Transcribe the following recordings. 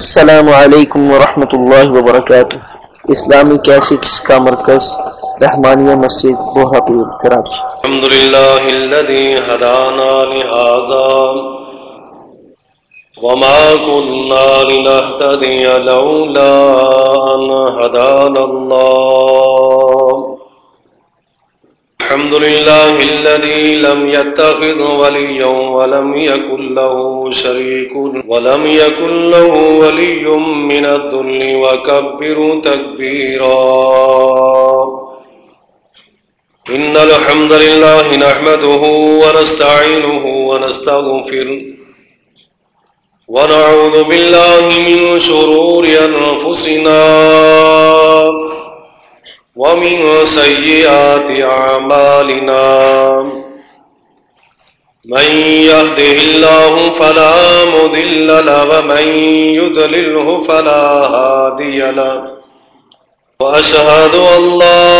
السلام علیکم ورحمۃ اللہ وبرکاتہ۔ اسلامی کیسٹس کا مرکز، رحمانیہ مسجد بوہاپور کراچی الحمد لله الذي هدانا لهذا وما كنا لنهتدي لولا أن هدانا الله الحمد لله الذي لم يتخذ وليا ولم يكن له شريك ولم يكن له ولي من الذل وكبر تكبيرا إن الحمد لله نحمده ونستعينه ونستغفره ونعوذ بالله من شرور أنفسنا ومن سيئات أعمالنا. من يهده الله فلا مذل له ومن يدلله فلا هادي له. وأشهد أن لا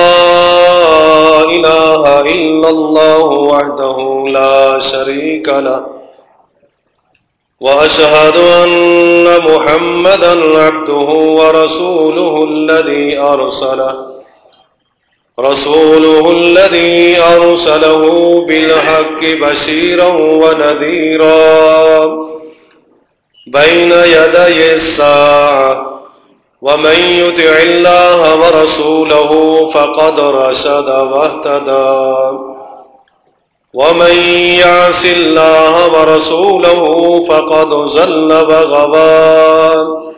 إله إلا الله وحده لا شريك له. وأشهد أن محمدا عبده ورسوله الذي أرسله. رسوله الذي أرسله بالحق بشيرا ونذيرا. بين يدي الساعة ومن يطع الله ورسوله فقد رشد واهتدى. ومن يعص الله ورسوله فقد زل وغوى.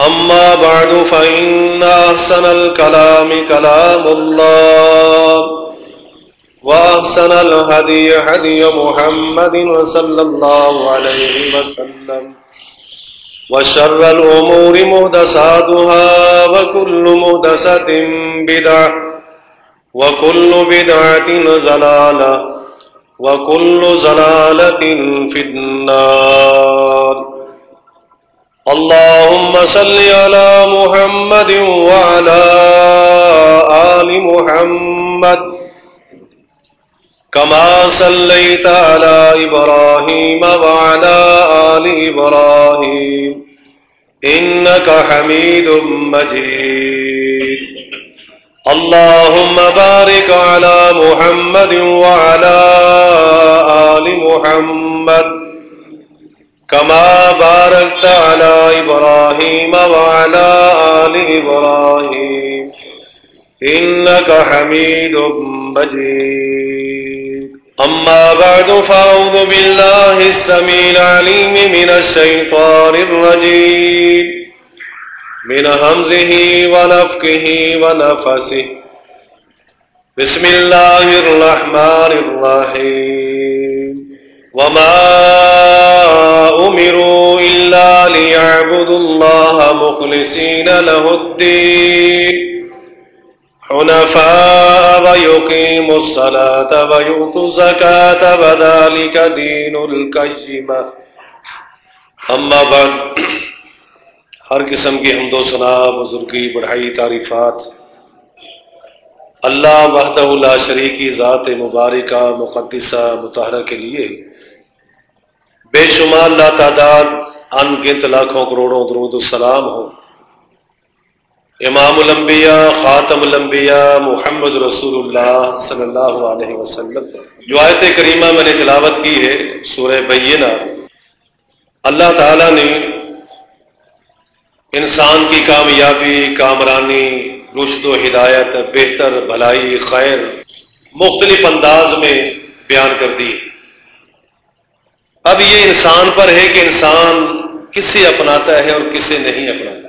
أما بعد فإن أحسن الكلام كلام الله وأحسن الهدي هدي محمد صلى الله عليه وسلم وشر الأمور مهدساتها وكل مهدسة بدعة وكل بدعة زلالة وكل زلالة في النار اللهم صل على محمد وعلى آل محمد كما صليت على إبراهيم وعلى آل إبراهيم إنك حميد مجيد اللهم بارك على محمد وعلى آل محمد كما باركت على إبراهيم وعلى آل إبراهيم. إنك حميد مجيد. أما بعد، فأعوذ بالله السميع العليم من الشيطان الرجيم. من همزه ونفكه ونفسه. بسم الله الرحمن الرحيم. وما أمروا إلا ليعبدوا الله مخلصين له الدين حنفاء ويقيموا الصلاة ويؤتوا الزكاة وذلك دين القيمة أما بعد ہر قسم کی حمد و ثنا، بزرگی، بڑھائی، تعریفات۔ اللہ وحدہ لا شریکی ذات مبارکہ، مقدسہ مطالعہ کے لیے بے شمار لا تعداد ان گنت لاکھوں کروڑوں درود السلام ہو۔ امام الانبیاء، خاتم الانبیاء محمد رسول اللہ صلی اللہ علیہ وسلم۔ جو آیت کریمہ میں نے تلاوت کی ہے، سورہ بینہ۔ اللہ تعالیٰ نے انسان کی کامیابی، کامرانی، رشد و ہدایت، بہتر، بھلائی، خیر مختلف انداز میں بیان کر دی۔ اب یہ انسان پر ہے کہ انسان کسے اپناتا ہے اور کسے نہیں اپناتا۔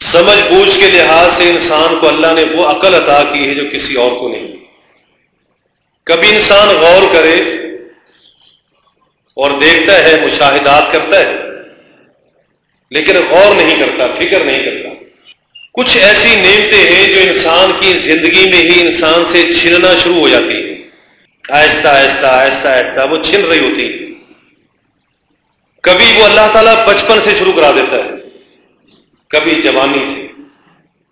سمجھ بوجھ کے لحاظ سے انسان کو اللہ نے وہ عقل عطا کی ہے جو کسی اور کو نہیں۔ کبھی انسان غور کرے اور دیکھتا ہے، مشاہدات کرتا ہے، لیکن غور نہیں کرتا، فکر نہیں کرتا۔ کچھ ایسی نعمتیں ہیں جو انسان کی زندگی میں ہی انسان سے چھننا شروع ہو جاتی ہے آہستہ آہستہ آہستہ آہستہ وہ چھن رہی ہوتی ہے کبھی وہ اللہ تعالیٰ بچپن سے شروع کرا دیتا ہے۔ کبھی جوانی سے،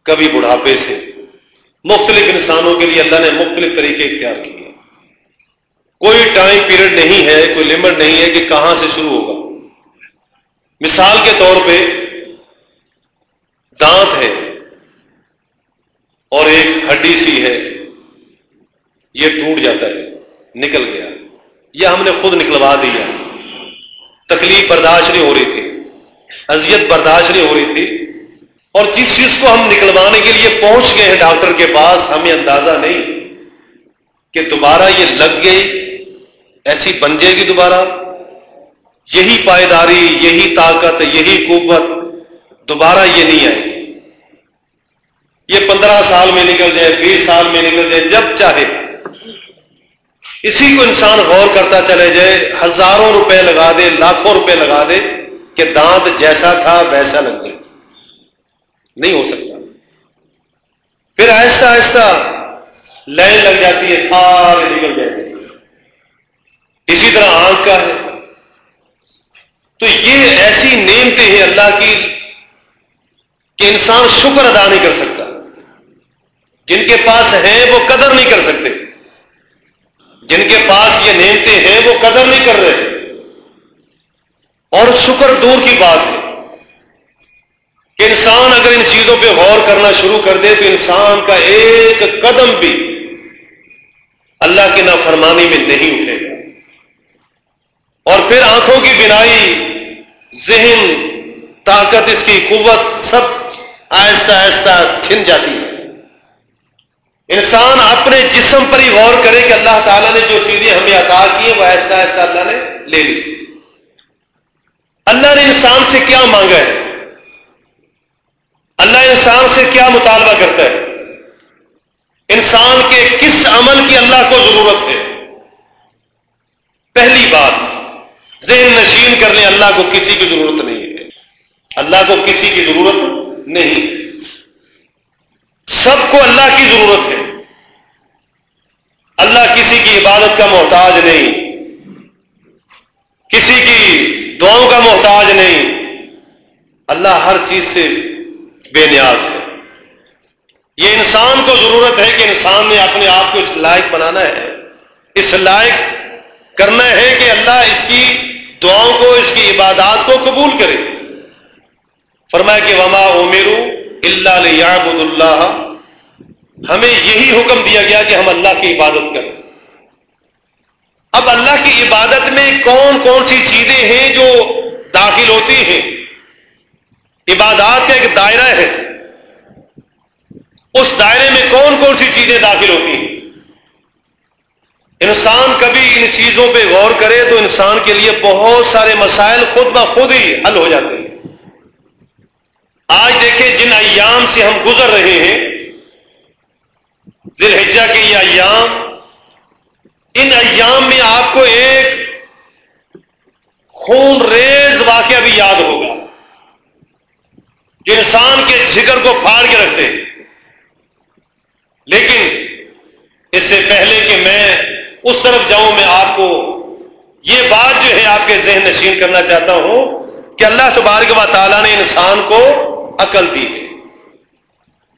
کبھی بڑھاپے سے۔ مختلف انسانوں کے لیے اللہ نے مختلف طریقے اختیار کیے۔ کوئی ٹائم پیریڈ نہیں ہے، کوئی لمٹ نہیں ہے کہ کہاں سے شروع ہوگا۔ مثال کے طور پہ دانت ہے اور ایک ہڈی سی ہے، یہ ٹوٹ جاتا ہے، نکل گیا۔ یہ ہم نے خود نکلوا دیا۔ تکلیف برداشت نہیں ہو رہی تھی، اذیت برداشت نہیں ہو رہی تھی۔ اور جس چیز کو ہم نکلوانے کے لیے پہنچ گئے ہیں ڈاکٹر کے پاس، ہمیں اندازہ نہیں کہ دوبارہ یہ لگ گئی، ایسی بن جائے گی دوبارہ۔ یہی پائیداری، یہی طاقت، یہی قوت دوبارہ یہ نہیں آئے گی۔ یہ پندرہ سال میں نکل جائے، بیس سال میں نکل جائے، جب چاہے۔ اسی کو انسان غور کرتا چلے جائے، ہزاروں روپے لگا دے، لاکھوں روپے لگا دے کہ دانت جیسا تھا، ویسا لگ جائے۔ نہیں ہو سکتا۔ پھر آہستہ آہستہ لائن لگ جاتی ہے، سارے نکل جائے اسی طرح آنکھ کا ہے۔ تو یہ ایسی نعمتیں ہیں اللہ کی کہ انسان شکر ادا نہیں کر سکتا۔ جن کے پاس ہیں وہ قدر نہیں کر سکتے۔ جن کے پاس یہ نعمتیں ہیں، وہ قدر نہیں کر رہے۔ اور شکر دور کی بات ہے کہ انسان اگر ان چیزوں پہ غور کرنا شروع کر دے، تو انسان کا ایک قدم بھی اللہ کی نافرمانی میں نہیں اٹھے گا۔ اور پھر آنکھوں کی بنائی ذہن، طاقت، اس کی قوت، سب آہستہ آہستہ چھن جاتی ہے۔ انسان اپنے جسم پر ہی غور کرے کہ اللہ تعالیٰ نے جو چیزیں ہمیں عطا کی ہیں، وہ ایسا ایسا اللہ نے لے لی۔ اللہ نے انسان سے کیا مانگا ہے؟ اللہ انسان سے کیا مطالبہ کرتا ہے؟ انسان کے کس عمل کی اللہ کو ضرورت ہے؟ پہلی بات، ذہن نشین کرنے اللہ کو کسی کی ضرورت نہیں ہے۔ اللہ کو کسی کی ضرورت نہیں۔ سب کو اللہ کی ضرورت ہے۔ اللہ کسی کی عبادت کا محتاج نہیں۔ کسی کی دعاؤں کا محتاج نہیں۔ اللہ ہر چیز سے بے نیاز ہے۔ یہ انسان کو ضرورت ہے کہ انسان نے اپنے آپ کو اس لائق بنانا ہے۔ اس لائق کرنا ہے کہ اللہ اس کی دعاؤں کو، اس کی عبادات کو قبول کرے۔ فرمایا کہ وما میرو اللہ اللہ ہمیں یہی حکم دیا گیا کہ ہم اللہ کی عبادت کریں۔ اب اللہ کی عبادت میں کون کون سی چیزیں ہیں جو داخل ہوتی ہیں؟ عبادات کا ایک دائرہ ہے۔ اس دائرے میں کون کون سی چیزیں داخل ہوتی ہیں؟ انسان کبھی ان چیزوں پہ غور کرے تو انسان کے لیے بہت سارے مسائل خود بخود ہی حل ہو جاتے ہیں۔ آج دیکھیں جن ایام سے ہم گزر رہے ہیں ذلحجہ کے یہ ایام، ان ایام میں آپ کو ایک خون ریز واقعہ بھی یاد ہوگا، جو انسان کے جگر کو پھاڑ کے رکھتے لیکن اس سے پہلے کہ میں اس طرف جاؤں، میں آپ کو یہ بات جو ہے آپ کے ذہن نشین کرنا چاہتا ہوں کہ اللہ تبارک و تعالیٰ نے انسان کو عقل دی ہے۔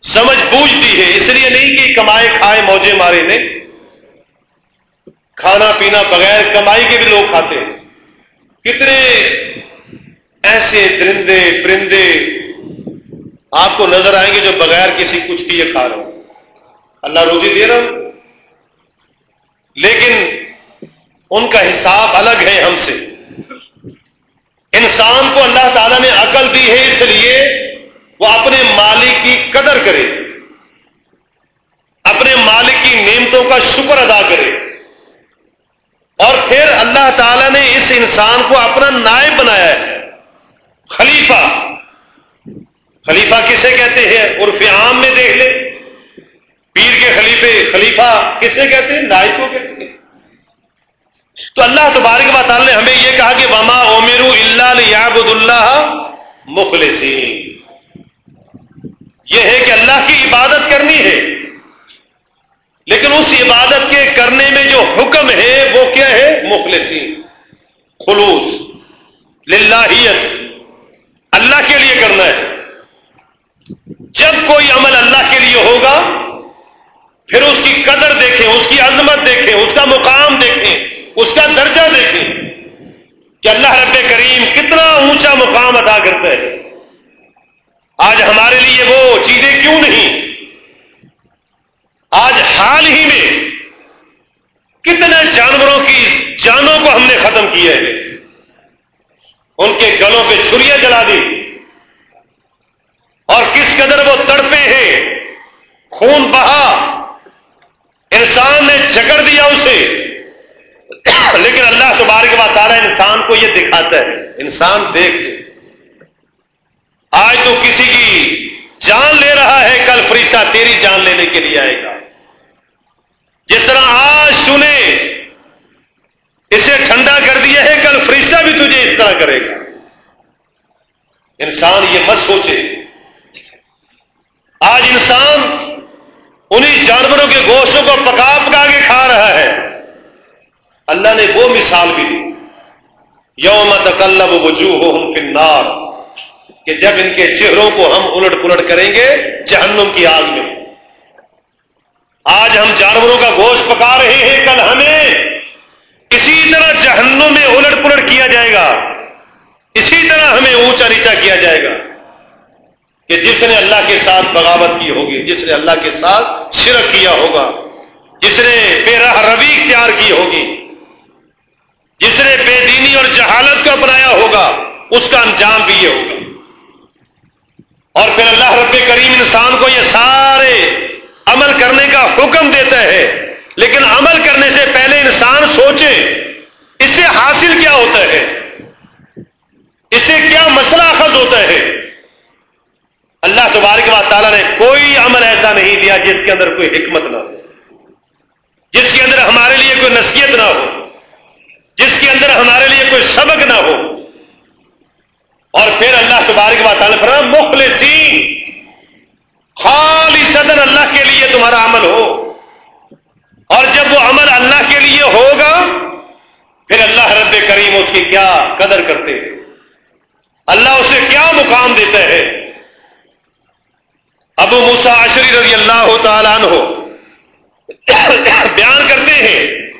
سمجھ بوجھ دی ہے، اس لیے نہیں کہ کمائے کھائے، موجے مارے نے کھانا پینا بغیر کمائی کے بھی لوگ کھاتے ہیں۔ کتنے ایسے درندے، پرندے آپ کو نظر آئیں گے جو بغیر کسی کچھ کی یہ کھا رہے ہیں اللہ روزی دے رہا ہوں۔ لیکن ان کا حساب الگ ہے ہم سے۔ انسان کو اللہ تعالیٰ نے عقل دی ہے، اس لیے وہ اپنے مالک کی قدر کرے، اپنے مالک کی نعمتوں کا شکر ادا کرے۔ اور پھر اللہ تعالی نے اس انسان کو اپنا نائب بنایا ہے، خلیفہ۔ خلیفہ کسے کہتے ہیں؟ عرف عام میں دیکھ لے پیر کے خلیفے، خلیفہ کسے کہتے ہیں؟ نائب کو کہتے ہیں۔ تو اللہ تبارک و تعالی نے ہمیں یہ کہا کہ وما عمر اللہ یابد اللہ مخلصین یہ ہے کہ اللہ کی عبادت کرنی ہے۔ لیکن اس عبادت کے کرنے میں جو حکم ہے، وہ کیا ہے؟ مخلصی خلوص۔ للہیت۔ اللہ کے لیے کرنا ہے۔ جب کوئی عمل اللہ کے لیے ہوگا، پھر اس کی قدر دیکھیں، اس کی عظمت دیکھیں، اس کا مقام دیکھیں، اس کا درجہ دیکھیں کہ اللہ رب کریم کتنا اونچا مقام ادا کرتا ہے۔ آج ہمارے لیے وہ چیزیں کیوں نہیں؟ آج حال ہی میں کتنے جانوروں کی جانوں کو ہم نے ختم کیا ہے ان کے گلوں پہ چھریاں جلا دی۔ اور کس قدر وہ تڑپے ہیں۔ خون بہا۔ انسان نے جکڑ دیا اسے۔ لیکن اللہ تبارک بات آ رہا ہے انسان کو یہ دکھاتا ہے۔ انسان دیکھ۔ آج تو کسی کی جان لے رہا ہے، کل فرشتہ تیری جان لینے کے لیے آئے گا۔ جس طرح آج سنے اسے ٹھنڈا کر دیا ہے، کل فرشتہ بھی تجھے اس طرح کرے گا۔ انسان یہ مت سوچے۔ آج انسان انہی جانوروں کے گوشتوں کو پکا پکا کے کھا رہا ہے۔ اللہ نے وہ مثال بھی دی۔ یوم تکلب وجوہ ہم کنار کہ جب ان کے چہروں کو ہم الٹ پلٹ کریں گے، جہنم کی آگ میں۔ آج ہم جانوروں کا گوشت پکا رہے ہیں، کل ہمیں۔ اسی طرح جہنم میں الٹ پلٹ کیا جائے گا۔ اسی طرح ہمیں اونچا نیچا کیا جائے گا۔ کہ جس نے اللہ کے ساتھ بغاوت کی ہوگی، جس نے اللہ کے ساتھ شرک کیا ہوگا، جس نے بے راہ روی اختیار کی ہوگی، جس نے بے دینی اور جہالت کو اپنایا ہوگا، اس کا انجام بھی یہ ہوگا۔ اور پھر اللہ رب کریم انسان کو یہ سارے عمل کرنے کا حکم دیتا ہے۔ لیکن عمل کرنے سے پہلے انسان سوچے، اس سے حاصل کیا ہوتا ہے؟ اس سے کیا مسئلہ اخذ ہوتا ہے؟ اللہ تبارک و تعالیٰ نے کوئی عمل ایسا نہیں دیا جس کے اندر کوئی حکمت نہ ہو۔ جس کے اندر ہمارے لیے کوئی نصیحت نہ ہو۔ جس کے اندر ہمارے لیے کوئی سبق نہ ہو۔ اور پھر اللہ تبارک و تعالیٰ پر مخلصین خالی صدر اللہ کے لیے تمہارا عمل ہو۔ اور جب وہ عمل اللہ کے لیے ہوگا، پھر اللہ رب کریم اس کی کیا قدر کرتے ہیں۔ اللہ اسے کیا مقام دیتا ہے۔ ابو موسا عشری رضی اللہ تعالیٰ عنہ بیان کرتے ہیں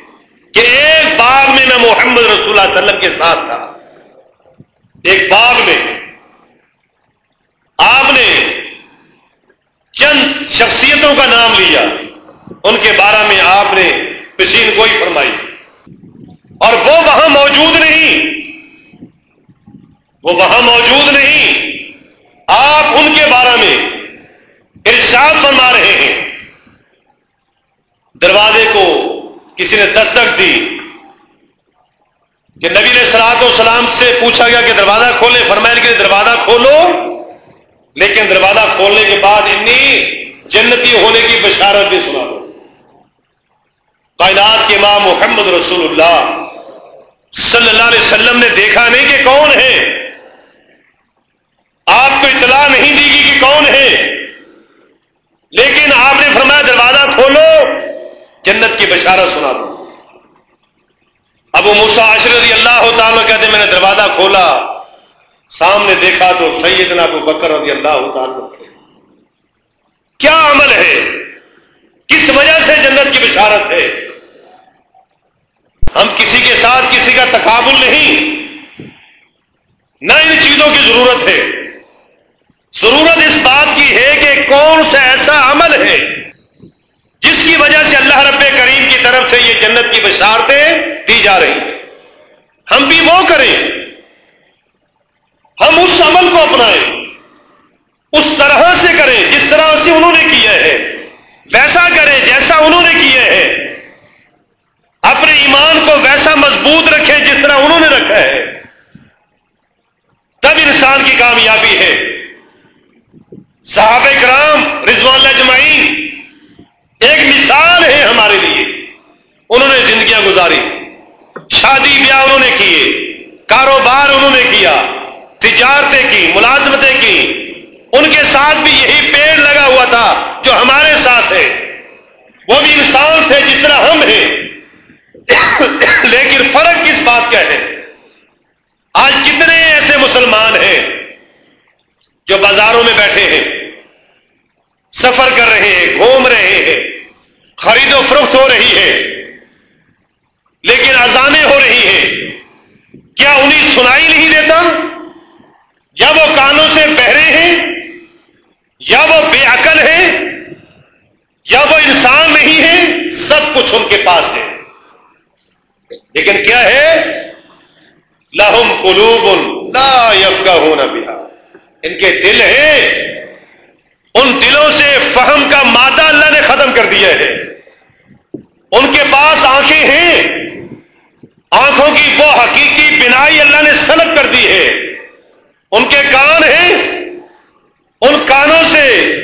کہ ایک باغ میں میں محمد رسول اللہ علیہ وسلم کے ساتھ تھا۔ ایک باغ میں آپ نے چند شخصیتوں کا نام لیا۔ ان کے بارے میں آپ نے پسین کوئی فرمائی۔ اور وہ وہاں موجود نہیں۔ وہ وہاں موجود نہیں۔ آپ ان کے بارے میں ارشاد فرما رہے ہیں۔ دروازے کو کسی نے دستک دی کہ نبی نے سلاد و سلام سے پوچھا گیا کہ دروازہ کھولے فرمائل کے دروازہ کھولو، لیکن دروازہ کھولنے کے بعد اتنی جنتی ہونے کی بشارت بھی سنا دو۔ کائنات کے امام محمد رسول اللہ صلی اللہ علیہ وسلم نے دیکھا نہیں کہ کون ہے۔ آپ کو اطلاع نہیں دی گی کہ کون ہے۔ لیکن آپ نے فرمایا دروازہ کھولو، جنت کی بشارت سنا دو۔ ابو مسا رضی اللہ تعالیٰ کہتے میں نے دروازہ کھولا، سامنے دیکھا تو سیدنا ابو بکر رضی اللہ تعالیٰ کیا عمل ہے؟ کس وجہ سے جنت کی بشارت ہے؟ ہم کسی کے ساتھ کسی کا تقابل نہیں۔ نہ ان چیزوں کی ضرورت ہے۔ ضرورت اس بات کی ہے کہ کون سا ایسا عمل ہے جس کی وجہ سے اللہ رب کریم کی طرف سے یہ جنت کی بشارتیں دی جا رہی ہے ہم بھی وہ کریں ہم اس عمل کو اپنائیں اس طرح سے کریں جس طرح سے انہوں نے کیا ہے ویسا کریں جیسا انہوں نے کیا ہے اپنے ایمان کو ویسا مضبوط رکھیں جس طرح انہوں نے رکھا ہے تب انسان کی کامیابی ہے صحابہ کرام رضوان اللہ جمعین ایک مثال ہے ہمارے لیے انہوں نے زندگیاں گزاری شادی بیاہ انہوں نے کیے کاروبار انہوں نے کیا تجارتیں کی ملازمتیں کی۔ ان کے ساتھ بھی یہی پیڑ لگا ہوا تھا جو ہمارے ساتھ ہے۔ وہ بھی انسان تھے جس طرح ہم ہیں۔ لیکن فرق کس بات کا ہے؟ آج کتنے ایسے مسلمان ہیں جو بازاروں میں بیٹھے ہیں، سفر کر رہے ہیں، گھوم رہے ہیں، خرید و فروخت ہو رہی ہے، لیکن اذانیں ہو رہی ہیں۔ کیا انہیں سنائی نہیں دیتا؟ یا وہ کانوں سے بہرے ہیں، یا وہ بے عقل ہیں، یا وہ انسان نہیں ہے سب کچھ ان کے پاس ہے۔ لیکن کیا ہے؟ لاہم قلوب لا یفقا ہونا بہا۔ ان کے دل ہیں، ان دلوں سے فہم کا مادہ اللہ نے ختم کر دیا ہے۔ ان کے پاس آنکھیں ہیں، آنکھوں کی وہ حقیقی بنائی اللہ نے سلب کر دی ہے۔ ان کے کان ہیں، ان کانوں سے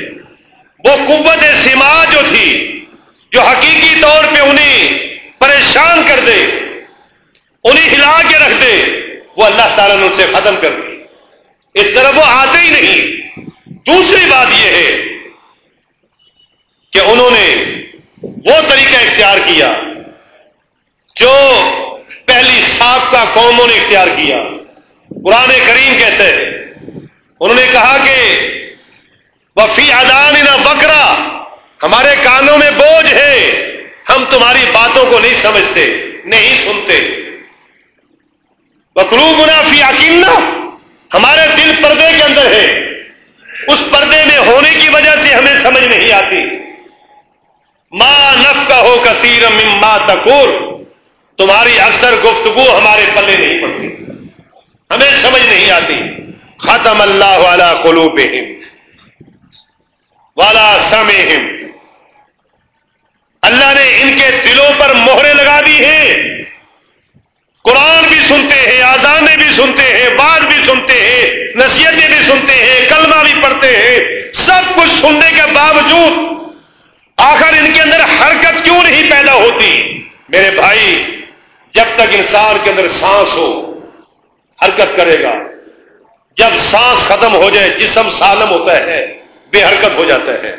وہ قوت سما جو تھی، جو حقیقی طور پہ انہیں پریشان کر دے، انہیں ہلا کے رکھ دے، وہ اللہ تعالیٰ نے ان سے ختم کر دی۔ اس طرح وہ آتے ہی نہیں۔ دوسری بات یہ ہے کہ انہوں نے وہ طریقہ اختیار کیا جو پہلی سابقہ قوموں نے اختیار کیا۔ قرآن کریم کہتے ہیں۔ انہوں نے کہا کہ وفی ادان نہ بکرا، ہمارے کانوں میں بوجھ ہے، ہم تمہاری باتوں کو نہیں سمجھتے، نہیں سنتے۔ بکرو گنا فی عقینا ہمارے دل پردے کے اندر ہے۔ اس پردے میں ہونے کی وجہ سے ہمیں سمجھ نہیں آتی۔ ماں نف کا ہو کثیر مما تکور، تمہاری اکثر گفتگو ہمارے پلے نہیں پڑتی۔ نہیں آتی۔ ختم اللہ والا کلو والا سم اللہ نے ان کے دلوں پر مہرے لگا دی ہیں۔ قرآن بھی سنتے ہیں آزانے بھی سنتے ہیں بات بھی سنتے ہیں، نصیحتیں بھی سنتے ہیں، کلمہ بھی پڑھتے ہیں۔ سب کچھ سننے کے باوجود آخر ان کے اندر حرکت کیوں نہیں پیدا ہوتی؟ میرے بھائی، جب تک انسان کے اندر سانس ہو، حرکت کرے گا۔ جب سانس ختم ہو جائے، جسم سالم ہوتا ہے، بے حرکت ہو جاتا ہے۔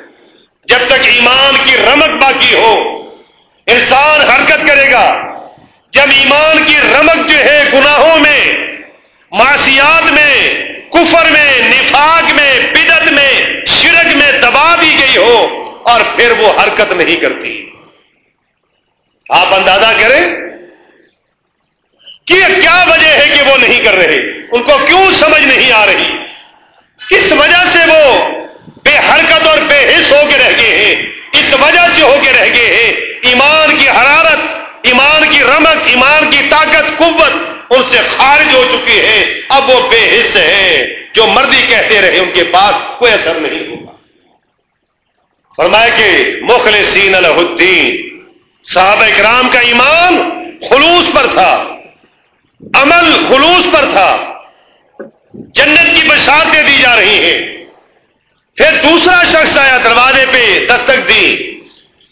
جب تک ایمان کی رمک باقی ہو، انسان حرکت کرے گا۔ جب ایمان کی رمک جو ہے گناہوں میں معاشیات میں، کفر میں، نفاق میں بدت میں، شرک میں دبا دی گئی ہو اور پھر وہ حرکت نہیں کرتی۔ آپ اندازہ کریں کہ کیا وجہ ہے کہ وہ نہیں کر رہے؟ ان کو کیوں سمجھ نہیں آ رہی؟ کس وجہ سے وہ بے حرکت اور بے حص ہو کے رہ گئے ہیں۔ اس وجہ سے ہو کے رہ گئے ہیں۔ ایمان کی حرارت، ایمان کی رمک ایمان کی طاقت، قوت ان سے خارج ہو چکی ہے۔ اب وہ بے حص ہے جو مردی کہتے رہے ان کے پاس کوئی اثر نہیں ہوگا۔ فرمایا کہ مخلصین الہ الدین، صحابہ اکرام کا ایمان خلوص پر تھا۔ عمل خلوص پر تھا۔ جنت کی بشارتیں دی جا رہی ہیں۔ پھر دوسرا شخص آیا دروازے پہ دستک دی۔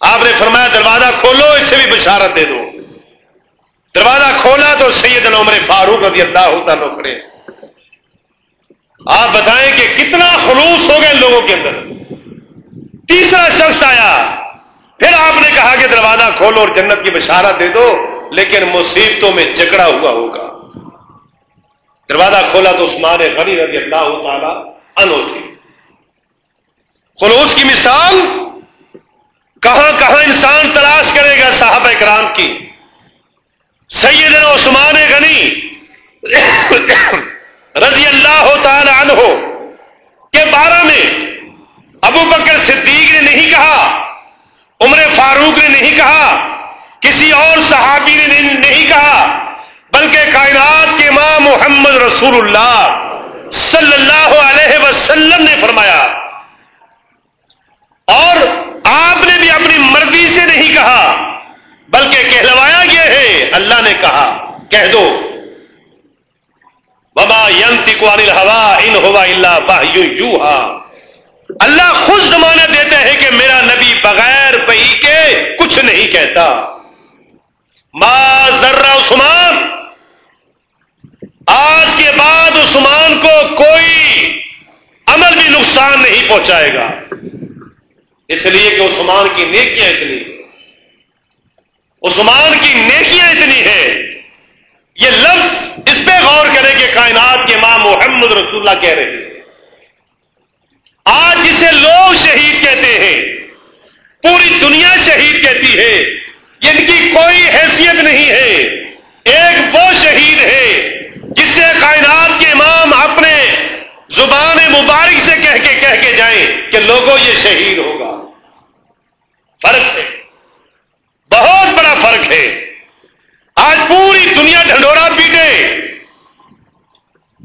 آپ نے فرمایا، دروازہ کھولو، اس سے بھی بشارت دے دو۔ دروازہ کھولا تو سید عمر فاروق رضی اللہ ہوتا کھڑے آپ بتائیں کہ کتنا خلوص ہو گئے لوگوں کے اندر۔ تیسرا شخص آیا۔ پھر آپ نے کہا کہ دروازہ کھولو اور جنت کی بشارت دے دو، لیکن مصیبتوں میں جکڑا ہوا ہوگا۔ دروازہ کھولا تو عثمان غنی رضی اللہ تعالی انو تھی خلوص کی مثال، کہاں کہاں انسان تلاش کرے گا صاحب اکرام کی۔ سیدنا عثمان غنی رضی اللہ تعالی عنہ کے بارے میں ابو بکر صدیق نے نہیں کہا، عمر فاروق نے نہیں کہا، کسی اور صحابی نے نہیں کہا، بلکہ کائنات محمد رسول اللہ صلی اللہ علیہ وسلم نے فرمایا، اور آپ نے بھی اپنی مرضی سے نہیں کہا، بلکہ کہلوایا گیا ہے۔ اللہ نے کہا، کہہ دو۔ بابا ینتی کو ہوا ان ہوا اللہ باہیو یو اللہ خود زمانہ دیتا ہے کہ میرا نبی بغیر بہی کے کچھ نہیں کہتا۔ ما ذرا عثمان آج کے بعد عثمان کو کوئی عمل بھی نقصان نہیں پہنچائے گا۔ اس لیے کہ عثمان کی نیکیاں اتنی عثمان کی نیکیاں اتنی ہے یہ لفظ اس پہ غور کرے کہ کائنات کے ماں محمد رسول اللہ کہہ رہے ہیں۔ آج جسے لوگ شہید کہتے ہیں، پوری دنیا شہید کہتی ہے۔ یعنی ان کی کوئی حیثیت نہیں ہے۔ ایک وہ شہید ہے زبان مبارک سے کہہ کے کہہ کے جائیں کہ لوگوں یہ شہید ہوگا۔ فرق ہے۔ بہت بڑا فرق ہے۔ آج پوری دنیا ڈھنڈورا پیٹے۔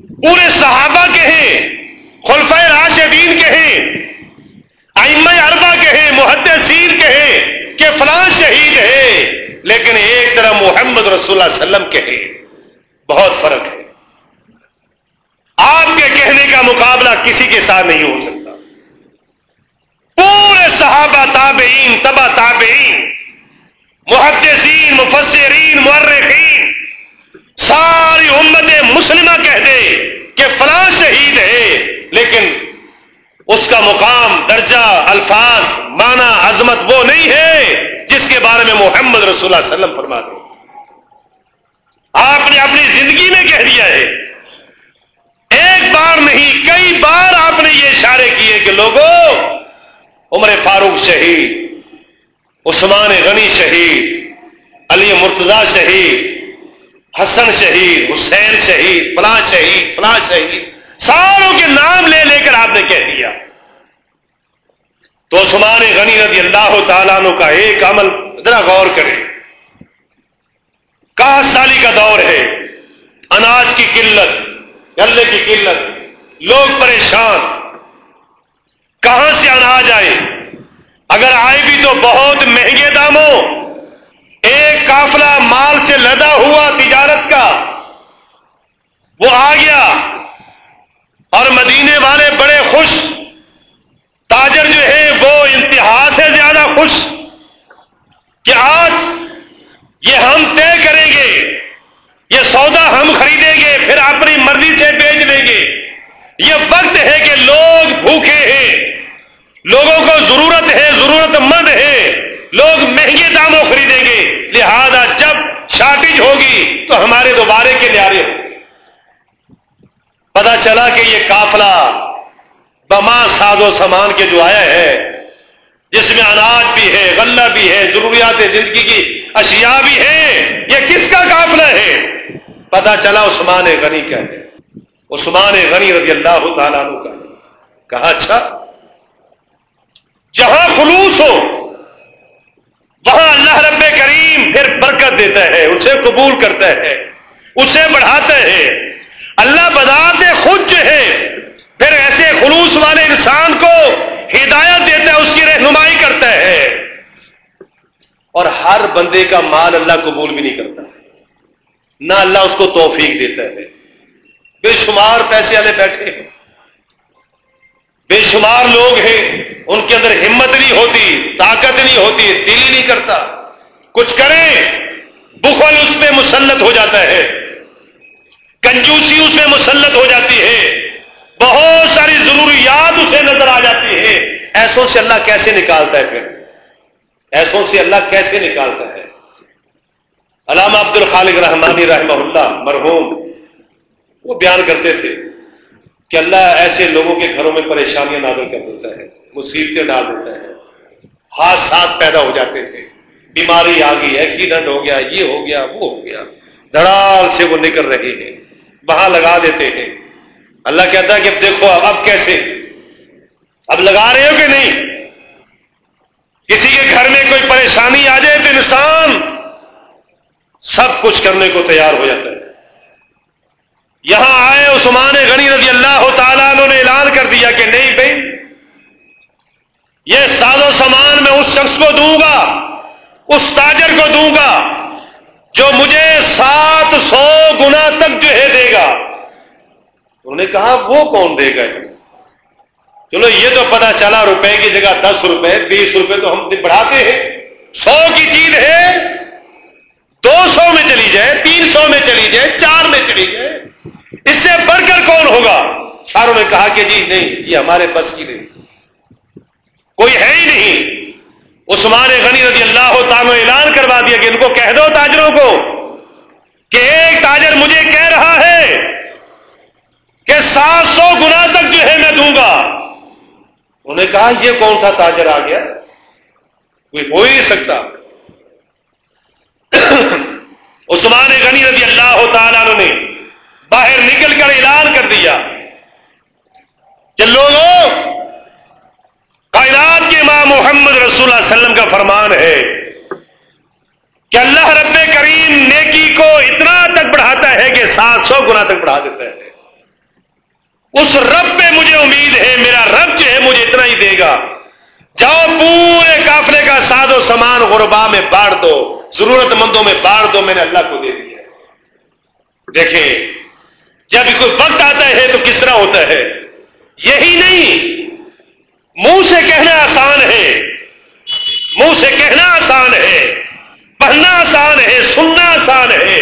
پورے صحابہ کہیں خلف راشدین کہیں ائم اربا کہیں محدثین کہیں کہ فلاں شہید ہے، لیکن ایک طرح محمد رسول اللہ علیہ وسلم کہیں۔ بہت فرق ہے۔ کہنے کا مقابلہ کسی کے ساتھ نہیں ہو سکتا۔ پورے صحابہ تابعین تبا تابعین، محدثین، مفسرین مرخین ساری امت مسلمہ کہہ دے کہ فلاں شہید ہے، لیکن اس کا مقام، درجہ، الفاظ مانا عظمت وہ نہیں ہے جس کے بارے میں محمد رسول اللہ علیہ وسلم فرما دے آپ نے اپنی زندگی میں کہہ دیا ہے بار نہیں، کئی بار آپ نے یہ اشارے کیے کہ لوگوں عمر فاروق شہید، عثمان غنی شہید، علی مرتضی شہید، حسن شہید، حسین شہید، فلاں شہید فلاں شہید، ساروں کے نام لے لے کر آپ نے کہہ دیا۔ تو عثمان غنی رضی اللہ تعالیٰ عنہ کا ایک عمل ذرا غور کرے کہاں سالی کا دور ہے، اناج کی قلت غلے کی قلت۔ لوگ پریشان۔ کہاں سے اناج آئے؟ اگر آئے بھی تو بہت مہنگے داموں۔ ایک قافلہ مال سے لدا ہوا تجارت کا۔ وہ آ گیا۔ اور مدینے والے بڑے خوش۔ تاجر جو ہے وہ انتہا سے زیادہ خوش۔ کہ آج یہ ہم طے کریں گے۔ یہ سودا ہم خریدیں گے، پھر اپنی مرضی سے بیچ دیں گے۔ یہ وقت ہے کہ لوگ بھوکے ہیں۔ لوگوں کو ضرورت ہے ضرورت مند ہے۔ لوگ مہنگے داموں خریدیں گے۔ لہذا جب شارٹیج ہوگی تو ہمارے دوبارے کے نیارے ہوں۔ پتا چلا کہ یہ کافلا بما ساز و سامان کے جو آیا ہے، جس میں اناج بھی ہے، غلہ بھی ہے، ضروریات زندگی کی اشیاء بھی ہے یہ کس کا قافلہ ہے؟ پتا چلا عثمان غنی کا ہے عثمان غنی رضی اللہ تعالیٰ عنہ کا کہا اچھا جہاں خلوص ہو، وہاں اللہ رب کریم پھر برکت دیتا ہے، اسے قبول کرتا ہے، اسے بڑھاتا ہے۔ اللہ بدات خود جو ہے، پھر ایسے خلوص والے انسان کو ہدایت دیتا ہے، اس کی رہنمائی کرتا ہے۔ اور ہر بندے کا مال اللہ قبول بھی نہیں کرتا۔ نہ اللہ اس کو توفیق دیتا ہے۔ بے شمار پیسے والے بیٹھے ہیں۔ بے شمار لوگ ہیں۔ ان کے اندر ہمت نہیں ہوتی، طاقت نہیں ہوتی، دل ہی نہیں کرتا۔ کچھ کریں، بخل اس پہ مسلط ہو جاتا ہے۔ کنجوسی اس میں مسلط ہو جاتی ہے۔ بہت ساری ضروریات اسے نظر آ جاتی ہے ایسوں سے اللہ کیسے نکالتا ہے پھر؟ ایسوں سے اللہ کیسے نکالتا ہے؟ علامہ عبد الخالق رحمانی رحمہ اللہ مرحوم، وہ بیان کرتے تھے کہ اللہ ایسے لوگوں کے گھروں میں پریشانیاں نازل کر دیتا ہے، مصیبتیں ڈال دیتا ہے، حادثات پیدا ہو جاتے تھے، بیماری آ گئی، ایکسیڈنٹ ہو گیا، یہ ہو گیا، وہ ہو گیا دھڑال سے وہ نکل رہے ہیں وہاں لگا دیتے ہیں۔ اللہ کہتا ہے کہ اب دیکھو، اب اب کیسے؟ اب لگا رہے ہو کہ نہیں؟ کسی کے گھر میں کوئی پریشانی آ جائے تو انسان سب کچھ کرنے کو تیار ہو جاتا ہے۔ یہاں آئے عثمان غنی رضی اللہ تعالیٰ نے اعلان کر دیا کہ نہیں بھائی، یہ ساز و سامان میں اس شخص کو دوں گا، اس تاجر کو دوں گا جو مجھے سات سو گنا تک جو ہے دے گا۔ انہوں نے کہا، وہ کون دے گا؟ چلو یہ تو پتا چلا، روپے کی جگہ دس روپے، بیس روپے تو ہم بڑھاتے ہیں۔ سو کی چیز ہے دو سو میں چلی جائے، تین سو میں چلی جائے، چار میں چلی جائے۔ اس سے بڑھ کر کون ہوگا؟ ساروں نے کہا کہ جی نہیں، یہ ہمارے بس کی نہیں۔ کوئی ہے ہی نہیں۔ عثمان غنی رضی اللہ تعالیٰ اعلان کروا دیا کہ ان کو کہہ دو تاجروں کو کہ ایک تاجر مجھے کہہ رہا ہے کہ سات سو گنا تک جو ہے میں دوں گا۔ انہوں نے کہا، یہ کون سا تاجر آ گیا؟ کوئی ہو ہی نہیں سکتا۔ عثمان غنی رضی اللہ تعالیٰ نے باہر نکل کر اعلان کر دیا کہ لوگوں، کائنات کے امام محمد رسول اللہ علیہ وسلم کا فرمان ہے کہ اللہ رب کریم نیکی کو اتنا تک بڑھاتا ہے کہ سات سو گنا تک بڑھا دیتا ہے۔ اس رب پہ مجھے امید ہے، میرا رب جو ہے مجھے اتنا ہی دے گا۔ جاؤ پورے قافلے کا غربا میں باڑ دو ضرورت مندوں میں باڑ دو، میں نے اللہ کو دے دیا دیکھیں، جب کوئی وقت آتا ہے تو کس طرح ہوتا ہے؟ یہی نہیں۔ منہ سے کہنا آسان ہے۔ منہ سے کہنا آسان ہے۔ پڑھنا آسان ہے۔ سننا آسان ہے۔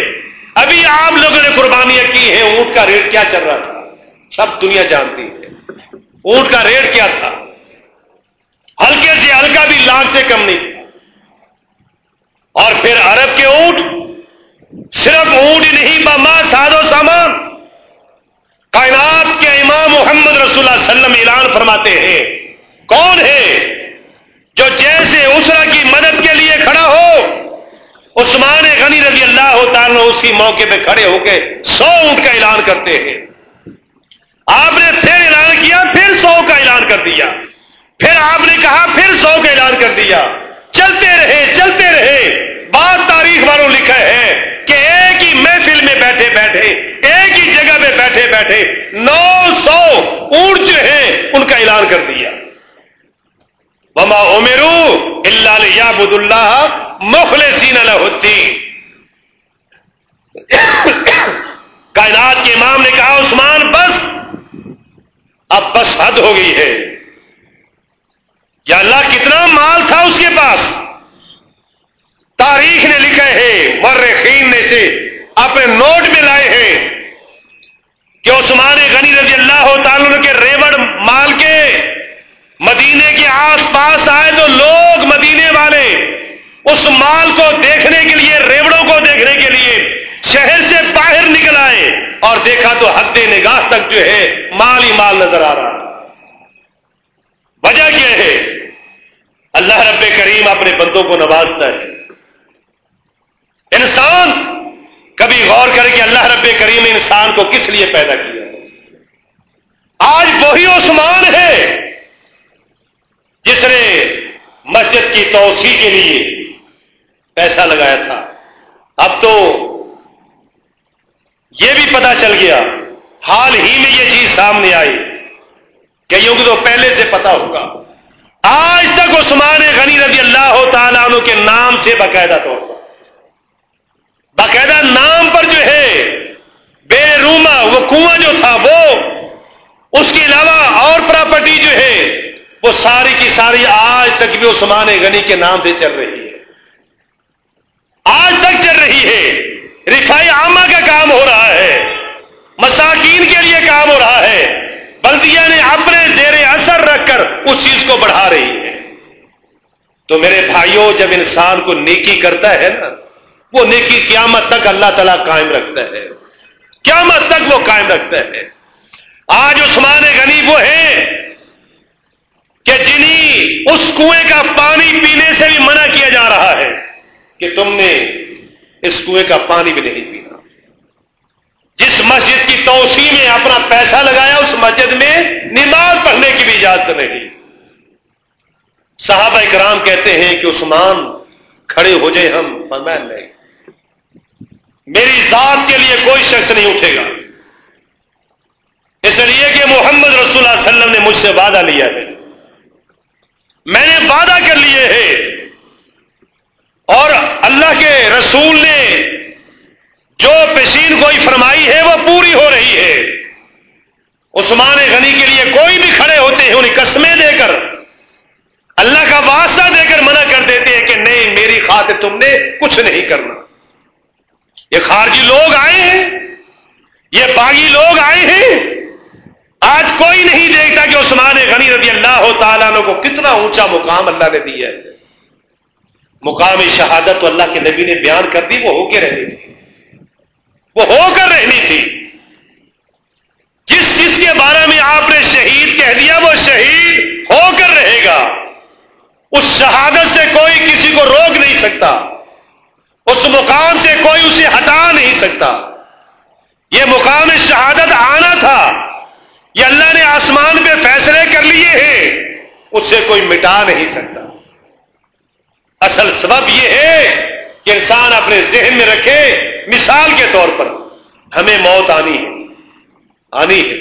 ابھی آپ لوگوں نے قربانیاں کی ہیں۔ اونٹ کا ریٹ کیا چل رہا تھا؟ سب دنیا جانتی ہے۔ اونٹ کا ریٹ کیا تھا؟ ہلکے سے ہلکا بھی، لاکھ سے کم نہیں۔ تھا اور پھر عرب کے اونٹ صرف اونٹ ہی نہیں بما ساد و سامان کائنات کے امام محمد رسول اللہ علیہ وسلم اعلان فرماتے ہیں۔ کون ہے جو جیسے اسرا کی مدد کے لیے کھڑا ہو، عثمان غنی رضی اللہ تعالیٰ اسی موقع پہ کھڑے ہو کے سو اونٹ کا اعلان کرتے ہیں۔ آپ نے پھر اعلان کیا، پھر سو کا اعلان کر دیا۔ پھر آپ نے کہا، پھر سو کا اعلان کر دیا۔ چلتے رہے چلتے رہے۔ بات تاریخ والوں لکھا ہے کہ ایک ہی محفل میں بیٹھے بیٹھے، ایک ہی جگہ پہ بیٹھے بیٹھے نو سو اونٹ جو ہیں، ان کا اعلان کر دیا۔ وما عمرو اللہ بد اللہ مخل سین کائنات کے امام نے کہا، عثمان، بس، اب بس حد ہو گئی ہے۔ یا اللہ، کتنا مال تھا اس کے پاس؟ تاریخ نے لکھا ہے مرخین نے سے اپنے نوٹ میں لائے ہیں کہ عثمان غنی رضی اللہ تعالیٰ کے ریوڑ مال کے مدینے کے آس پاس آئے تو لوگ مدینے والے اس مال کو دیکھنے کے لیے، ریوڑوں کو دیکھنے کے لیے شہر سے باہر نکل آئے اور دیکھا تو حد نگاہ تک جو ہے، مال ہی مال نظر آ رہا۔ وجہ کیا ہے؟ اللہ رب کریم اپنے بندوں کو نوازتا ہے۔ انسان کبھی غور کرے کہ اللہ رب کریم نے انسان کو کس لیے پیدا کیا آج وہی عثمان ہے جس نے مسجد کی توسیع کے لیے پیسہ لگایا تھا۔ اب تو یہ بھی پتا چل گیا، حال ہی میں یہ چیز سامنے آئی کہ یوں تو پہلے سے پتا ہوگا۔ آج تک عثمان غنی رضی اللہ تعالیٰ عنہ کے نام سے باقاعدہ طور پر باقاعدہ نام پر جو ہے بے وہ کنواں جو تھا، وہ اس کے علاوہ اور پراپرٹی جو ہے، وہ ساری کی ساری آج تک بھی عثمان غنی کے نام سے چل رہی ہے۔ آج تک چل رہی ہے۔ رفائی عامہ کا کام ہو رہا ہے۔ مساکین کے لیے کام ہو رہا ہے۔ بلدیا نے اپنے زیر اثر رکھ کر اس چیز کو بڑھا رہی ہے۔ تو میرے بھائیوں، جب انسان کو نیکی کرتا ہے نا، وہ نیکی قیامت تک اللہ تعالیٰ قائم رکھتا ہے۔ قیامت تک وہ قائم رکھتا ہے آج عثمان غنی وہ ہے کہ جنہیں اس کنویں کا پانی پینے سے بھی منع کیا جا رہا ہے کہ تم نے اس کنویں کا پانی بھی نہیں پینا۔ جس مسجد کی توسیع میں اپنا پیسہ لگایا، اس مسجد میں نماز پڑھنے کی بھی اجازت نہیں۔ صحابہ کرام کہتے ہیں کہ عثمان کھڑے ہو جائے ہم فرمائے نہیں۔ میری ذات کے لیے کوئی شخص نہیں اٹھے گا۔ اس لیے کہ محمد رسول اللہ علیہ وسلم نے مجھ سے وعدہ لیا ہے۔ میں نے وعدہ کر لیے ہے۔ اور اللہ کے رسول نے جو پیشین کوئی فرمائی ہے وہ پوری ہو رہی ہے۔ عثمان غنی کے لیے کوئی بھی کھڑے ہوتے ہیں، انہیں قسمیں دے کر، اللہ کا واسطہ دے کر منع کر دیتے ہیں کہ نہیں، میری خاطر تم نے کچھ نہیں کرنا۔ یہ خارجی لوگ آئے ہیں، یہ باغی لوگ آئے ہیں۔ آج کوئی نہیں دیکھتا کہ عثمان غنی رضی اللہ تعالیٰ کو کتنا اونچا مقام اللہ نے دیا ہے۔ مقام شہادت تو اللہ کے نبی نے بیان کر دی، وہ ہو کے رہنی تھی۔ وہ ہو کر رہنی تھی۔ جس چیز کے بارے میں آپ نے شہید کہہ دیا، وہ شہید ہو کر رہے گا۔ اس شہادت سے کوئی کسی کو روک نہیں سکتا۔ اس مقام سے کوئی اسے ہٹا نہیں سکتا۔ یہ مقام شہادت آنا تھا۔ یہ اللہ نے آسمان پہ فیصلے کر لیے ہیں۔ اس سے کوئی مٹا نہیں سکتا۔ اصل سبب یہ ہے کہ انسان اپنے ذہن میں رکھے۔ مثال کے طور پر ہمیں موت آنی ہے۔ آنی ہے۔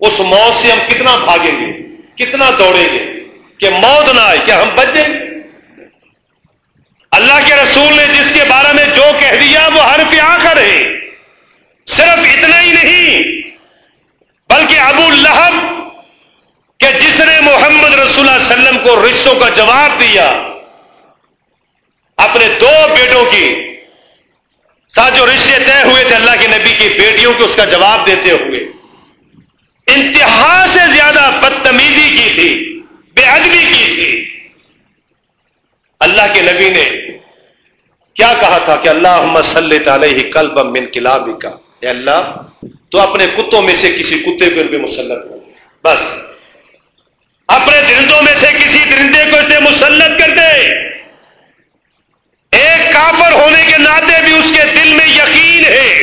اس موت سے ہم کتنا بھاگیں گے؟ کتنا دوڑیں گے؟ کہ موت نہ آئے، کیا ہم بچ جائیں؟ گے اللہ کے رسول نے جس کے بارے میں جو کہہ دیا وہ ہر پہ آ کر ہے صرف اتنا ہی نہیں، بلکہ ابو لہب کہ جس نے محمد رسول اللہ علیہ وسلم کو رشتوں کا جواب دیا، اپنے دو بیٹوں کی، ساتھ جو رشتے طے ہوئے تھے اللہ کے نبی کی بیٹیوں کو اس کا جواب دیتے ہوئے۔ انتہا سے زیادہ بدتمیزی کی تھی، بے ادبی کی تھی۔ اللہ کے نبی نے کیا کہا تھا کہ اللہ محمد صلی تعالی کلب من کلاب کا اے اللہ، تو اپنے کتوں میں سے کسی کتے کو ان پہ مسلط کر دے۔ بس۔ اپنے درندوں میں سے کسی درندے کو اسے مسلط کر دے۔ ایک کافر ہونے کے ناطے بھی اس کے دل میں یقین ہے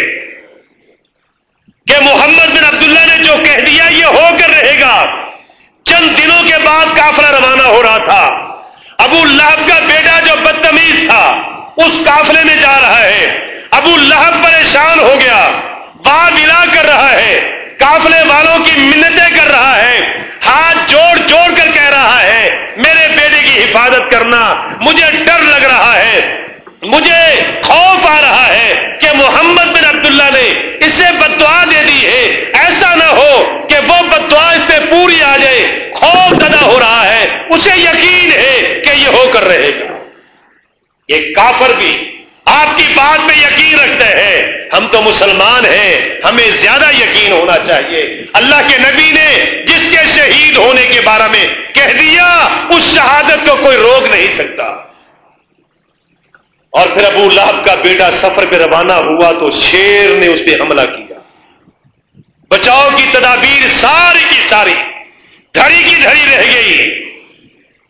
کہ محمد بن عبداللہ نے جو کہہ دیا، یہ ہو کر رہے گا۔ چند دنوں کے بعد کافلا روانہ ہو رہا تھا۔ ابو لہب کا بیٹا جو بدتمیز تھا اس کافلے میں جا رہا ہے۔ ابو لہب پریشان ہو گیا۔ بار ملا کر رہا ہے۔ کافلے والوں کی منتیں کر رہا ہے۔ ہاتھ جوڑ جوڑ کر کہہ رہا ہے، میرے بیٹے کی حفاظت کرنا مجھے ڈر لگ رہا ہے۔ مجھے خوف آ رہا ہے کہ محمد بن عبداللہ نے اسے بدعا دے دی ہے۔ ایسا نہ ہو کہ وہ بدعا اس پہ پوری آ جائے۔ خوف زدہ ہو رہا ہے۔ اسے یقین ہے کہ یہ ہو کر رہے گا۔ یہ کافر بھی آپ کی بات میں یقین رکھتے ہیں۔ ہم تو مسلمان ہیں، ہمیں زیادہ یقین ہونا چاہیے۔ اللہ کے نبی نے جس کے شہید ہونے کے بارے میں کہہ دیا، اس شہادت کو کوئی روک نہیں سکتا۔ اور پھر ابو لہب کا بیٹا سفر پہ روانہ ہوا تو شیر نے اس پہ حملہ کیا۔ بچاؤ کی تدابیر ساری کی ساری، دھڑی کی دھڑی رہ گئی۔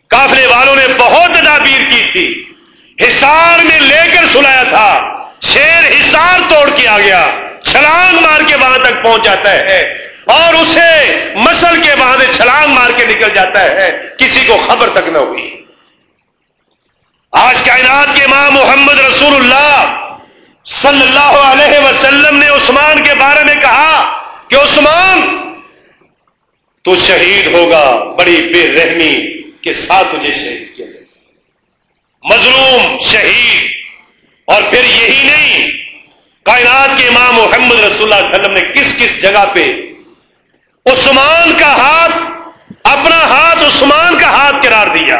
کافلے والوں نے بہت تدابیر کی تھی۔ حصار میں لے کر سلایا تھا۔ شیر حصار توڑ کے آ گیا۔ چھلانگ مار کے وہاں تک پہنچ جاتا ہے۔ اور اسے مسل کے وہاں سے چھلانگ مار کے نکل جاتا ہے۔ کسی کو خبر تک نہ ہوئی۔ آج کائنات کے ماں محمد رسول اللہ صلی اللہ علیہ وسلم نے عثمان کے بارے میں کہا کہ عثمان، تو شہید ہوگا بڑی بے رحمی کے ساتھ تجھے شہید کیا جائے۔ مظلوم، شہید۔ اور پھر یہی نہیں، کائنات کے امام محمد رسول اللہ علیہ وسلم نے کس کس جگہ پہ عثمان کا ہاتھ، اپنا ہاتھ عثمان کا ہاتھ قرار دیا۔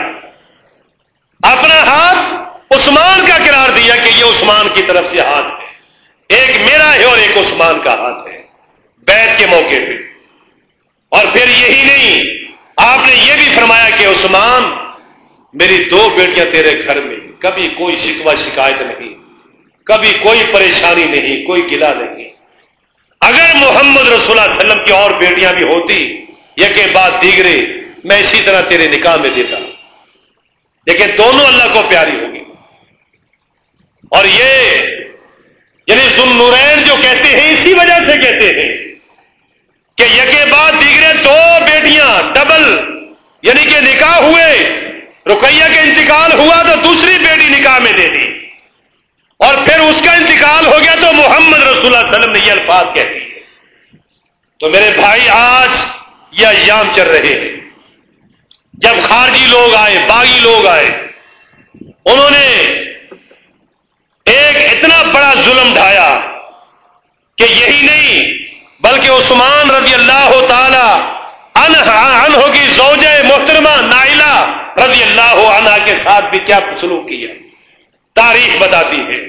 اپنا ہاتھ عثمان کا قرار دیا کہ یہ عثمان کی طرف سے ہاتھ ہے۔ ایک میرا ہے اور ایک عثمان کا ہاتھ ہے۔ بیت کے موقع پہ۔ اور پھر یہی نہیں، آپ نے یہ بھی فرمایا کہ عثمان میری دو بیٹیاں تیرے گھر میں کبھی کوئی شکوہ شکایت نہیں، کبھی کوئی پریشانی نہیں، کوئی گلا نہیں۔ اگر محمد رسول اللہ علیہ وسلم کی اور بیٹیاں بھی ہوتی یہ کہ بات دیگرے، میں اسی طرح تیرے نکاح میں دیتا۔ لیکن دونوں اللہ کو پیاری ہوگی۔ اور یہ یعنی ظلم نورین جو کہتے ہیں، اسی وجہ سے کہتے ہیں کہ یکے بعد دیگرے دو بیٹیاں، ڈبل یعنی کہ نکاح ہوئے۔ رقیہ کا انتقال ہوا تو دوسری بیٹی نکاح میں دے دی۔ اور پھر اس کا انتقال ہو گیا تو محمد رسول اللہ علیہ وسلم نے یہ الفاظ کہتی ہے تو میرے بھائی، آج یہ ایام چل رہے ہیں۔ جب خارجی لوگ آئے، باغی لوگ آئے، انہوں نے ایک اتنا بڑا ظلم ڈھایا کہ یہی نہیں، بلکہ عثمان رضی اللہ تعالی عنہ کی زوج محترمہ نائلہ رضی اللہ عنہ کے ساتھ بھی کیا سلوک کیا تاریخ بتاتی ہے۔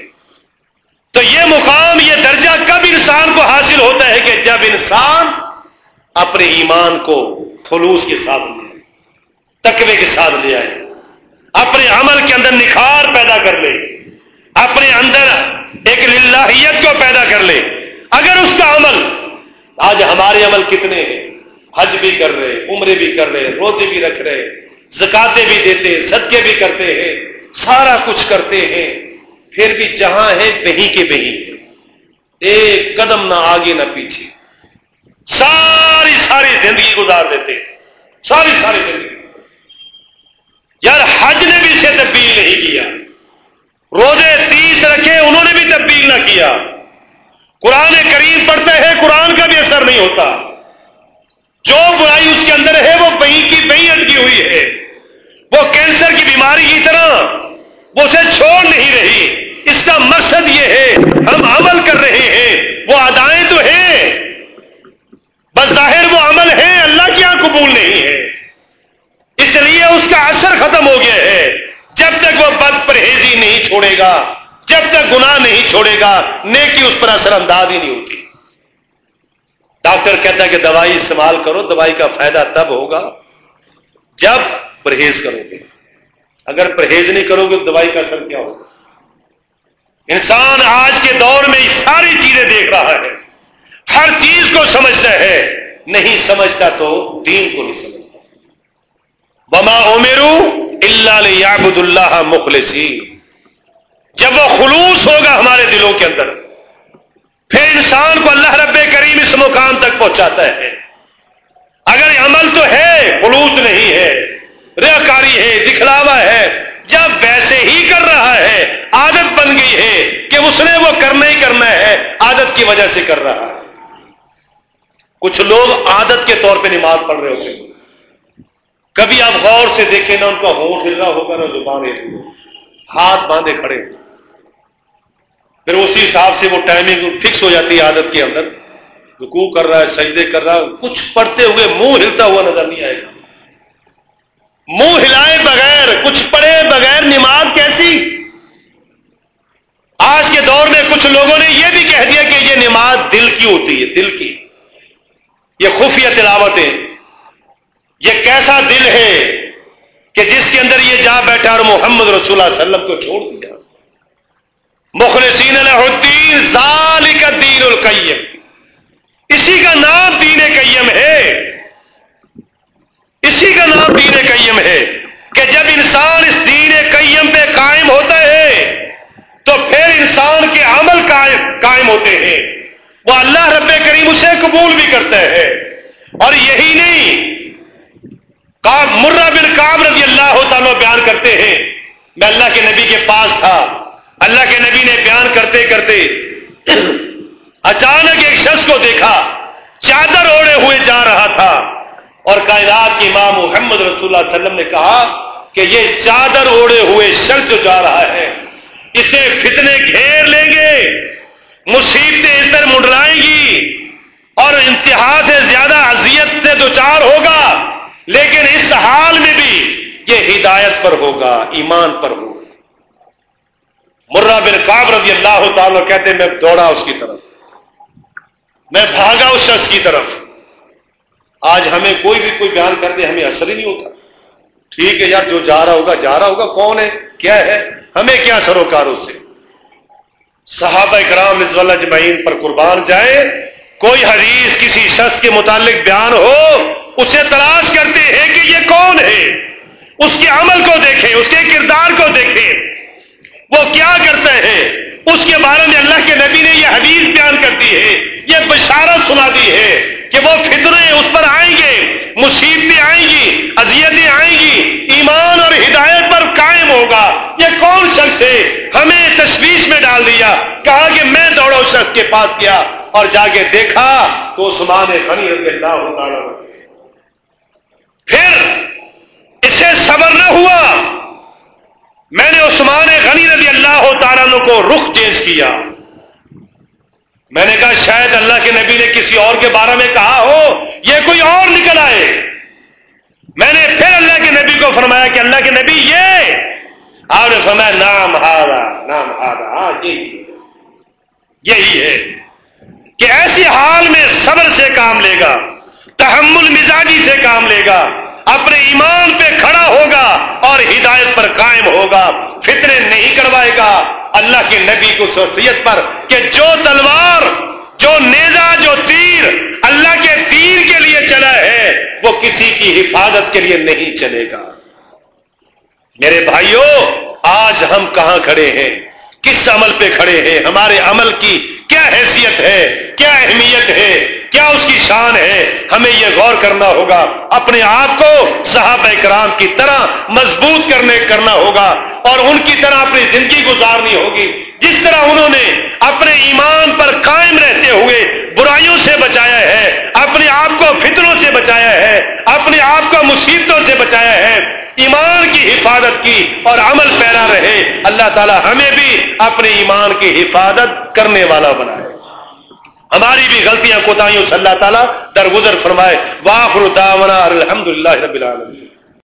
تو یہ مقام، یہ درجہ کب انسان کو حاصل ہوتا ہے کہ جب انسان اپنے ایمان کو خلوص کے ساتھ لے آئے، تقوی کے ساتھ لے آئے، اپنے عمل کے اندر نکھار پیدا کر لے، اپنے اندر ایک للہیت کو پیدا کر لے۔ اگر اس کا عمل، آج ہمارے عمل کتنے ہیں؟ حج بھی کر رہے، عمرے بھی کر رہے، روزے بھی رکھ رہے زکاتے بھی دیتے صدقے بھی کرتے ہیں، سارا کچھ کرتے ہیں۔ پھر بھی جہاں ہے بہی کے بہی۔ ایک قدم نہ آگے نہ پیچھے۔ ساری ساری زندگی گزار دیتے ساری ساری زندگی۔ یار حج نے بھی اسے تبدیل نہیں کیا۔ روزے تیس رکھے، انہوں نے بھی تبدیل نہ کیا۔ قرآن کریم پڑھتے ہیں، قرآن کا بھی اثر نہیں ہوتا۔ جو برائی اس کے اندر ہے، وہ بہی کی بہی اٹکی ہوئی ہے۔ وہ کینسر کی بیماری کی طرح وہ اسے چھوڑ نہیں رہی۔ اس کا مقصد یہ ہے، ہم عمل کر رہے ہیں، وہ ادائیں تو ہیں بظاہر وہ عمل ہے، اللہ کی یہاں قبول نہیں ہے۔ اس لیے اس کا اثر ختم ہو گیا ہے۔ جب تک وہ بد پرہیزی نہیں چھوڑے گا، جب تک گناہ نہیں چھوڑے گا، نیکی اس پر اثر انداز ہی نہیں ہوتی۔ ڈاکٹر کہتا ہے کہ دوائی استعمال کرو، دوائی کا فائدہ تب ہوگا جب پرہیز کرو گے۔ اگر پرہیز نہیں کرو گے تو دوائی کا اثر کیا ہوگا؟ انسان آج کے دور میں ساری چیزیں دیکھ رہا ہے۔ ہر چیز کو سمجھتا ہے۔ نہیں سمجھتا تو دین کو نہیں سمجھتا۔ بما امیرو اللہ یابد اللہ مخلصی جب وہ خلوص ہوگا ہمارے دلوں کے اندر۔ پھر انسان کو اللہ رب کریم اس مقام تک پہنچاتا ہے۔ اگر عمل تو ہے، خلوص نہیں ہے۔ ریاکاری ہے، دکھلاوا ہے۔ جب ویسے ہی کر رہا ہے، عادت بن گئی ہے کہ اس نے وہ کرنا ہی کرنا ہے، عادت کی وجہ سے کر رہا ہے۔ کچھ لوگ عادت کے طور پہ نماز پڑھ رہے ہوتے ہیں۔ کبھی آپ غور سے دیکھیں نہ ان کا ہونٹ ہل رہا ہوگا نہ زبان ہل ہاتھ باندھے کھڑے۔ پھر اسی حساب سے وہ ٹائمنگ فکس ہو جاتی ہے عادت کے اندر۔ رکوع کر رہا ہے، سجدے کر رہا ہے۔ کچھ پڑھتے ہوئے منہ ہلتا ہوا نظر نہیں آئے گا۔ منہ ہلائے بغیر، کچھ پڑھے بغیر نماز کیسی؟ آج کے دور میں کچھ لوگوں نے یہ بھی کہہ دیا کہ یہ نماز دل کی ہوتی ہے، دل کی۔ یہ خفیہ تلاوت ہے یہ کیسا دل ہے کہ جس کے اندر یہ جا بیٹھا اور محمد رسول اللہ علیہ وسلم کو چھوڑ دیا۔ مخلصین الدین، ذالک الدین القیم۔ اسی کا نام دین قیم ہے۔ اسی کا نام دین قیم ہے کہ جب انسان اس دین قیم پہ قائم ہوتا ہے، تو پھر انسان کے عمل قائم ہوتے ہیں۔ وہ اللہ رب کریم اسے قبول بھی کرتا ہے۔ اور یہی نہیں مرہ بن کام رضی اللہ تعالیٰ بیان کرتے ہیں۔ میں اللہ کے نبی کے پاس تھا۔ اللہ کے نبی نے بیان کرتے کرتے اچانک ایک شخص کو دیکھا، چادر اوڑے ہوئے جا رہا تھا۔ اور کائنات کی امام محمد رسول اللہ علیہ وسلم نے کہا کہ یہ چادر اوڑے ہوئے شخص جو جا رہا ہے، اسے فتنے گھیر لیں گے، مصیبتیں اس طرح منڈلائیں گی اور انتہا سے زیادہ اذیت سے دو چار ہوگا، لیکن اس حال میں بھی یہ ہدایت پر ہوگا، ایمان پر ہوگا۔ مرہ بن کاب رضی اللہ تعالی کہتے میں دوڑا اس کی طرف۔ میں بھاگا اس شخص کی طرف۔ آج ہمیں کوئی بھی کوئی بیان کر دے، ہمیں اثر ہی نہیں ہوتا۔ ٹھیک ہے یار، جو جا رہا ہوگا، جا رہا ہوگا، کون ہے؟ کیا ہے؟ ہمیں کیا سروکار اس سے؟ صحابہ کرام رضو اللہ جمعین پر قربان جائے کوئی حدیث، کسی شخص کے متعلق بیان ہو، اسے تلاش کرتے ہیں کہ یہ کون ہے؟ اس کے عمل کو دیکھیں، اس کے کردار کو دیکھیں۔ وہ کیا کرتے ہیں اس کے بارے میں اللہ کے نبی نے یہ حدیث بیان کر دی ہے، یہ بشارت سنا دی ہے۔ کہ وہ فطرے اس پر آئیں گے، مصیبتیں آئیں گی، اذیتیں آئیں گی، ایمان اور ہدایت پر قائم ہوگا۔ یہ کون شخص ہے؟ ہمیں تشویش میں ڈال دیا، کہا کہ میں دوڑا اس شخص کے پاس گیا اور جا کے دیکھا تو عثمان غنی رضی اللہ تعالی پھر اسے صبر نہ ہوا۔ میں نے عثمان غنی رضی اللہ تعالیٰ کو رخ چینج کیا۔ میں نے کہا شاید اللہ کے نبی نے کسی اور کے بارے میں کہا ہو، یہ کوئی اور نکل آئے۔ میں نے پھر اللہ کے نبی کو فرمایا کہ اللہ کے نبی یہ۔ آپ نے فرمایا نام ہارا نام ہارا ہاں یہی یہی ہے کہ ایسی حال میں صبر سے کام لے گا، تحمل مزاجی سے کام لے گا، اپنے ایمان پہ کھڑا ہوگا اور ہدایت پر قائم ہوگا فطرے نہیں کروائے گا۔ اللہ کے نبی کو سوسیت پر کہ جو تلوار، جو نیزا جو تیر اللہ کے تیر کے لیے چلا ہے، وہ کسی کی حفاظت کے لیے نہیں چلے گا۔ میرے بھائیوں آج ہم کہاں کھڑے ہیں؟ کس عمل پہ کھڑے ہیں؟ ہمارے عمل کی کیا حیثیت ہے؟ کیا اہمیت ہے؟ کیا اس کی شان ہے؟ ہمیں یہ غور کرنا ہوگا۔ اپنے آپ کو صحابہ کرام کی طرح مضبوط کرنے، کرنا ہوگا۔ اور ان کی طرح اپنی زندگی گزارنی ہوگی۔ جس طرح انہوں نے اپنے ایمان پر قائم رہتے ہوئے برائیوں سے بچایا ہے، اپنے آپ کو فطروں سے بچایا ہے، اپنے آپ کو مصیبتوں سے بچایا ہے، ایمان کی حفاظت کی اور عمل پیرا رہے۔ اللہ تعالی ہمیں بھی اپنے ایمان کی حفاظت کرنے والا بنائے۔ ہماری بھی غلطیاں کوتاہیوں سے اللہ تعالیٰ درگزر فرمائے۔ واخر الحمد الحمدللہ رب العالمین۔